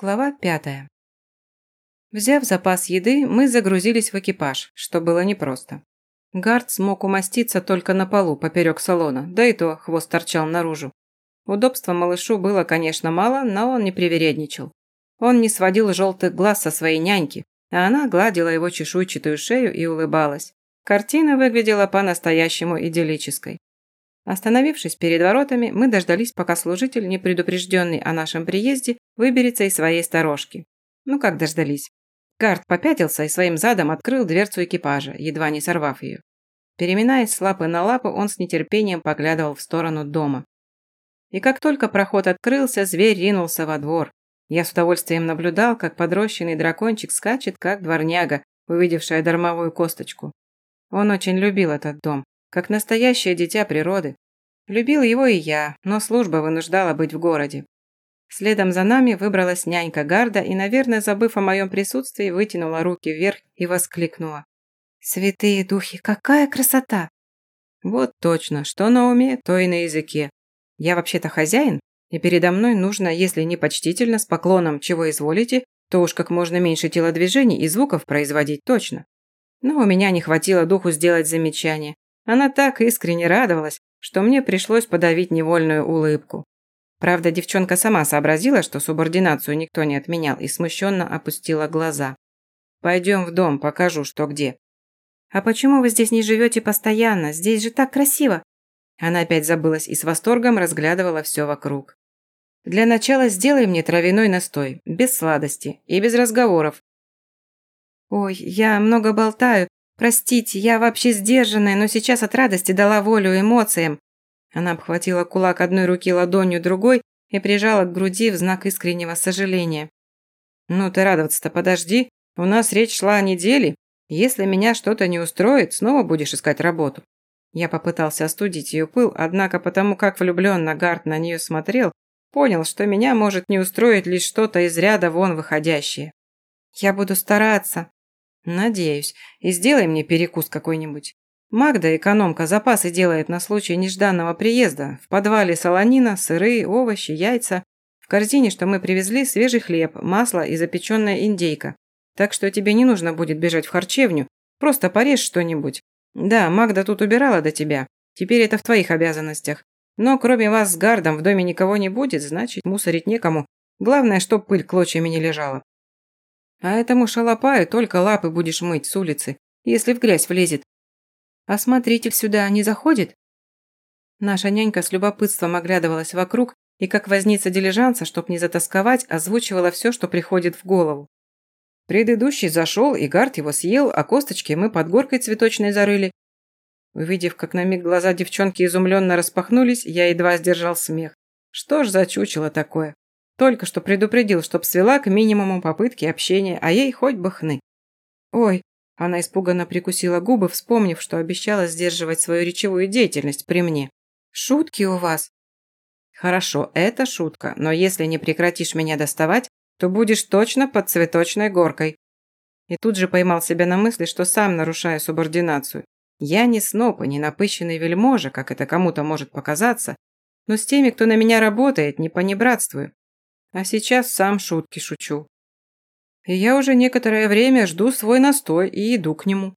Глава пятая. Взяв запас еды, мы загрузились в экипаж, что было непросто. Гард смог умоститься только на полу, поперек салона, да и то хвост торчал наружу. Удобства малышу было, конечно, мало, но он не привередничал. Он не сводил желтых глаз со своей няньки, а она гладила его чешуйчатую шею и улыбалась. Картина выглядела по-настоящему идиллической. Остановившись перед воротами, мы дождались, пока служитель, не предупрежденный о нашем приезде, выберется из своей сторожки. Ну как дождались. Гард попятился и своим задом открыл дверцу экипажа, едва не сорвав ее. Переминаясь с лапы на лапу, он с нетерпением поглядывал в сторону дома. И как только проход открылся, зверь ринулся во двор. Я с удовольствием наблюдал, как подрощенный дракончик скачет, как дворняга, увидевшая дармовую косточку. Он очень любил этот дом, как настоящее дитя природы. Любил его и я, но служба вынуждала быть в городе. Следом за нами выбралась нянька Гарда и, наверное, забыв о моем присутствии, вытянула руки вверх и воскликнула. «Святые духи, какая красота!» Вот точно, что на уме, то и на языке. Я вообще-то хозяин, и передо мной нужно, если не почтительно, с поклоном, чего изволите, то уж как можно меньше телодвижений и звуков производить точно. Но у меня не хватило духу сделать замечание, она так искренне радовалась, что мне пришлось подавить невольную улыбку. Правда, девчонка сама сообразила, что субординацию никто не отменял, и смущенно опустила глаза. «Пойдем в дом, покажу, что где». «А почему вы здесь не живете постоянно? Здесь же так красиво!» Она опять забылась и с восторгом разглядывала все вокруг. «Для начала сделай мне травяной настой, без сладости и без разговоров». «Ой, я много болтаю, «Простите, я вообще сдержанная, но сейчас от радости дала волю эмоциям». Она обхватила кулак одной руки ладонью другой и прижала к груди в знак искреннего сожаления. «Ну ты радоваться-то подожди, у нас речь шла о неделе. Если меня что-то не устроит, снова будешь искать работу». Я попытался остудить ее пыл, однако потому как влюбленно Гард на нее смотрел, понял, что меня может не устроить лишь что-то из ряда вон выходящее. «Я буду стараться», «Надеюсь. И сделай мне перекус какой-нибудь. Магда, экономка, запасы делает на случай нежданного приезда. В подвале солонина, сыры, овощи, яйца. В корзине, что мы привезли, свежий хлеб, масло и запеченная индейка. Так что тебе не нужно будет бежать в харчевню. Просто порежь что-нибудь. Да, Магда тут убирала до тебя. Теперь это в твоих обязанностях. Но кроме вас с Гардом в доме никого не будет, значит, мусорить некому. Главное, чтоб пыль клочьями не лежала. А этому шалопаю только лапы будешь мыть с улицы, если в грязь влезет. А смотритель сюда не заходит? Наша нянька с любопытством оглядывалась вокруг и, как возница дилижанса, чтоб не затасковать, озвучивала все, что приходит в голову. Предыдущий зашел, и гард его съел, а косточки мы под горкой цветочной зарыли. Увидев, как на миг глаза девчонки изумленно распахнулись, я едва сдержал смех. Что ж за чучело такое? Только что предупредил, чтоб свела к минимуму попытки общения, а ей хоть бы хны. Ой, она испуганно прикусила губы, вспомнив, что обещала сдерживать свою речевую деятельность при мне. Шутки у вас. Хорошо, это шутка, но если не прекратишь меня доставать, то будешь точно под цветочной горкой. И тут же поймал себя на мысли, что сам нарушаю субординацию. Я не сноб и не напыщенный вельможа, как это кому-то может показаться, но с теми, кто на меня работает, не понебратствую. А сейчас сам шутки шучу. Я уже некоторое время жду свой настой и иду к нему.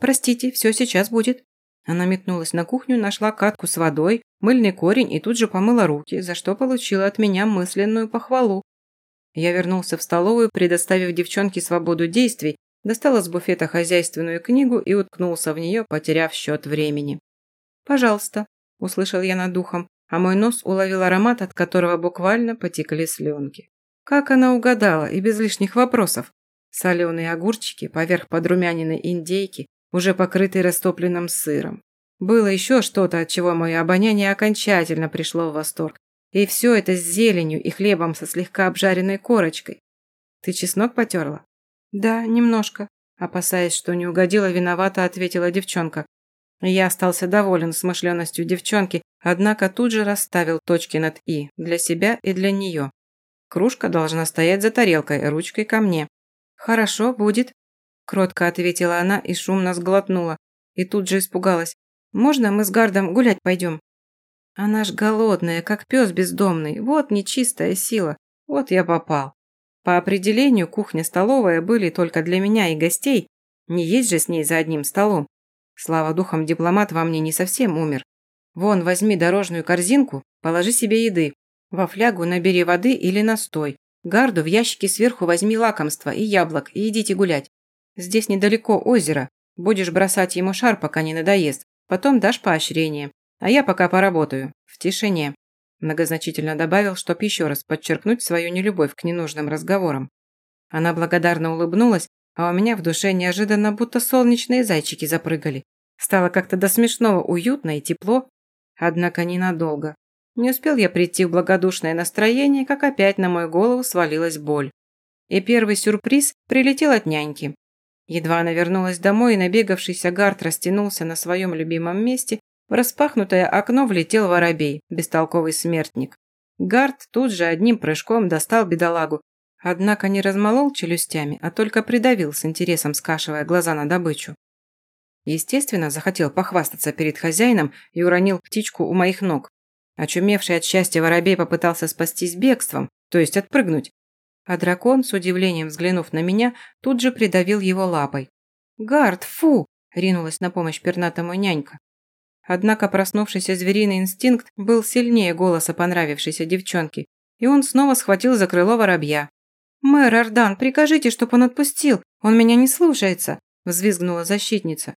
Простите, все сейчас будет. Она метнулась на кухню, нашла катку с водой, мыльный корень и тут же помыла руки, за что получила от меня мысленную похвалу. Я вернулся в столовую, предоставив девчонке свободу действий, достал из буфета хозяйственную книгу и уткнулся в нее, потеряв счет времени. «Пожалуйста», – услышал я над духом, а мой нос уловил аромат, от которого буквально потекли слюнки. Как она угадала, и без лишних вопросов. Соленые огурчики поверх подрумяненной индейки, уже покрытые растопленным сыром. Было еще что-то, от чего мое обоняние окончательно пришло в восторг. И все это с зеленью и хлебом со слегка обжаренной корочкой. Ты чеснок потерла? Да, немножко. Опасаясь, что не угодила, виновата, ответила девчонка. Я остался доволен смышленностью девчонки, однако тут же расставил точки над «и» для себя и для нее. Кружка должна стоять за тарелкой, ручкой ко мне. «Хорошо, будет», – кротко ответила она и шумно сглотнула. И тут же испугалась. «Можно мы с Гардом гулять пойдем?» Она ж голодная, как пес бездомный. Вот нечистая сила. Вот я попал. По определению, кухня-столовая были только для меня и гостей, не есть же с ней за одним столом. Слава духом, дипломат во мне не совсем умер. Вон, возьми дорожную корзинку, положи себе еды. Во флягу набери воды или настой. Гарду в ящике сверху возьми лакомство и яблок и идите гулять. Здесь недалеко озеро. Будешь бросать ему шар, пока не надоест. Потом дашь поощрение. А я пока поработаю. В тишине. Многозначительно добавил, чтоб еще раз подчеркнуть свою нелюбовь к ненужным разговорам. Она благодарно улыбнулась, а у меня в душе неожиданно будто солнечные зайчики запрыгали. Стало как-то до смешного уютно и тепло, однако ненадолго. Не успел я прийти в благодушное настроение, как опять на мою голову свалилась боль. И первый сюрприз прилетел от няньки. Едва она вернулась домой, и набегавшийся гард растянулся на своем любимом месте, в распахнутое окно влетел воробей, бестолковый смертник. Гард тут же одним прыжком достал бедолагу, однако не размолол челюстями, а только придавил с интересом, скашивая глаза на добычу. Естественно, захотел похвастаться перед хозяином и уронил птичку у моих ног. Очумевший от счастья воробей попытался спастись бегством, то есть отпрыгнуть, а дракон, с удивлением взглянув на меня, тут же придавил его лапой. «Гард, фу!» – ринулась на помощь пернатому нянька. Однако проснувшийся звериный инстинкт был сильнее голоса понравившейся девчонки, и он снова схватил за крыло воробья. «Мэр Ардан, прикажите, чтоб он отпустил, он меня не слушается!» – взвизгнула защитница.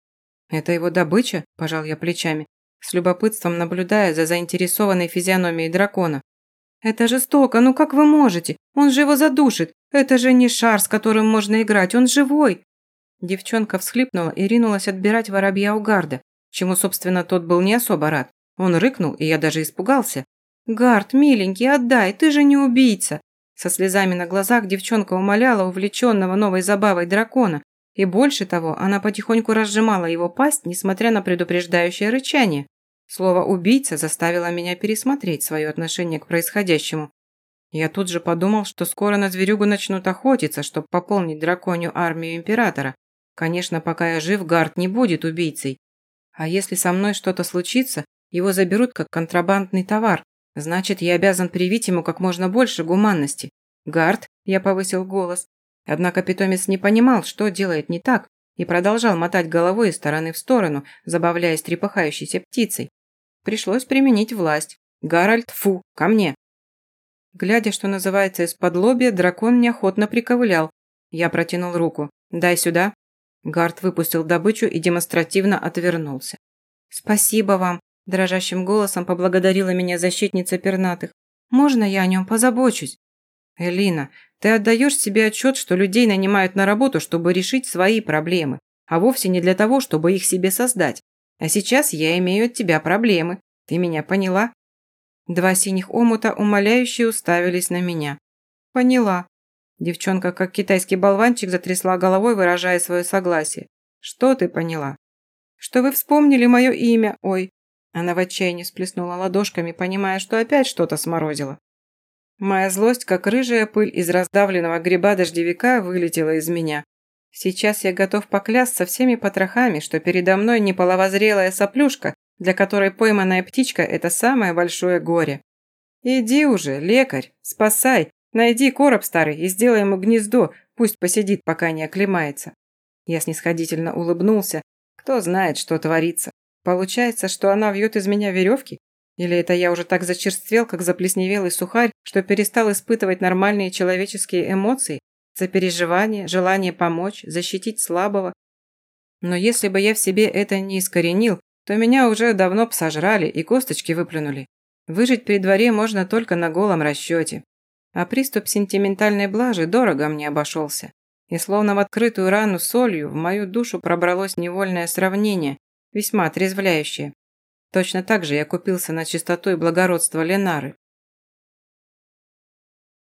«Это его добыча?» – пожал я плечами, с любопытством наблюдая за заинтересованной физиономией дракона. «Это жестоко, ну как вы можете? Он же его задушит. Это же не шар, с которым можно играть, он живой!» Девчонка всхлипнула и ринулась отбирать воробья у гарда, чему, собственно, тот был не особо рад. Он рыкнул, и я даже испугался. «Гард, миленький, отдай, ты же не убийца!» Со слезами на глазах девчонка умоляла увлеченного новой забавой дракона, и больше того, она потихоньку разжимала его пасть, несмотря на предупреждающее рычание. Слово «убийца» заставило меня пересмотреть свое отношение к происходящему. Я тут же подумал, что скоро на зверюгу начнут охотиться, чтобы пополнить драконью армию императора. Конечно, пока я жив, Гард не будет убийцей. А если со мной что-то случится, его заберут как контрабандный товар. Значит, я обязан привить ему как можно больше гуманности. Гард, я повысил голос. Однако питомец не понимал, что делает не так, и продолжал мотать головой из стороны в сторону, забавляясь трепыхающейся птицей. Пришлось применить власть. «Гарольд, фу, ко мне!» Глядя, что называется, из-под лобья, дракон неохотно приковылял. Я протянул руку. «Дай сюда». Гард выпустил добычу и демонстративно отвернулся. «Спасибо вам», – дрожащим голосом поблагодарила меня защитница пернатых. «Можно я о нем позабочусь?» «Элина, ты отдаешь себе отчет, что людей нанимают на работу, чтобы решить свои проблемы, а вовсе не для того, чтобы их себе создать. А сейчас я имею от тебя проблемы. Ты меня поняла?» Два синих омута умоляюще уставились на меня. «Поняла». Девчонка, как китайский болванчик, затрясла головой, выражая свое согласие. «Что ты поняла?» «Что вы вспомнили мое имя, ой!» Она в отчаянии сплеснула ладошками, понимая, что опять что-то сморозила. Моя злость, как рыжая пыль из раздавленного гриба дождевика, вылетела из меня. Сейчас я готов поклясться всеми потрохами, что передо мной не половозрелая соплюшка, для которой пойманная птичка – это самое большое горе. Иди уже, лекарь, спасай, найди короб старый и сделай ему гнездо, пусть посидит, пока не оклемается. Я снисходительно улыбнулся. Кто знает, что творится. Получается, что она вьет из меня веревки? Или это я уже так зачерствел, как заплесневелый сухарь, что перестал испытывать нормальные человеческие эмоции? сопереживание, желание помочь, защитить слабого. Но если бы я в себе это не искоренил, то меня уже давно б сожрали и косточки выплюнули. Выжить при дворе можно только на голом расчете. А приступ сентиментальной блажи дорого мне обошелся. И словно в открытую рану солью в мою душу пробралось невольное сравнение, весьма отрезвляющее. Точно так же я купился на чистоту и благородство Ленары.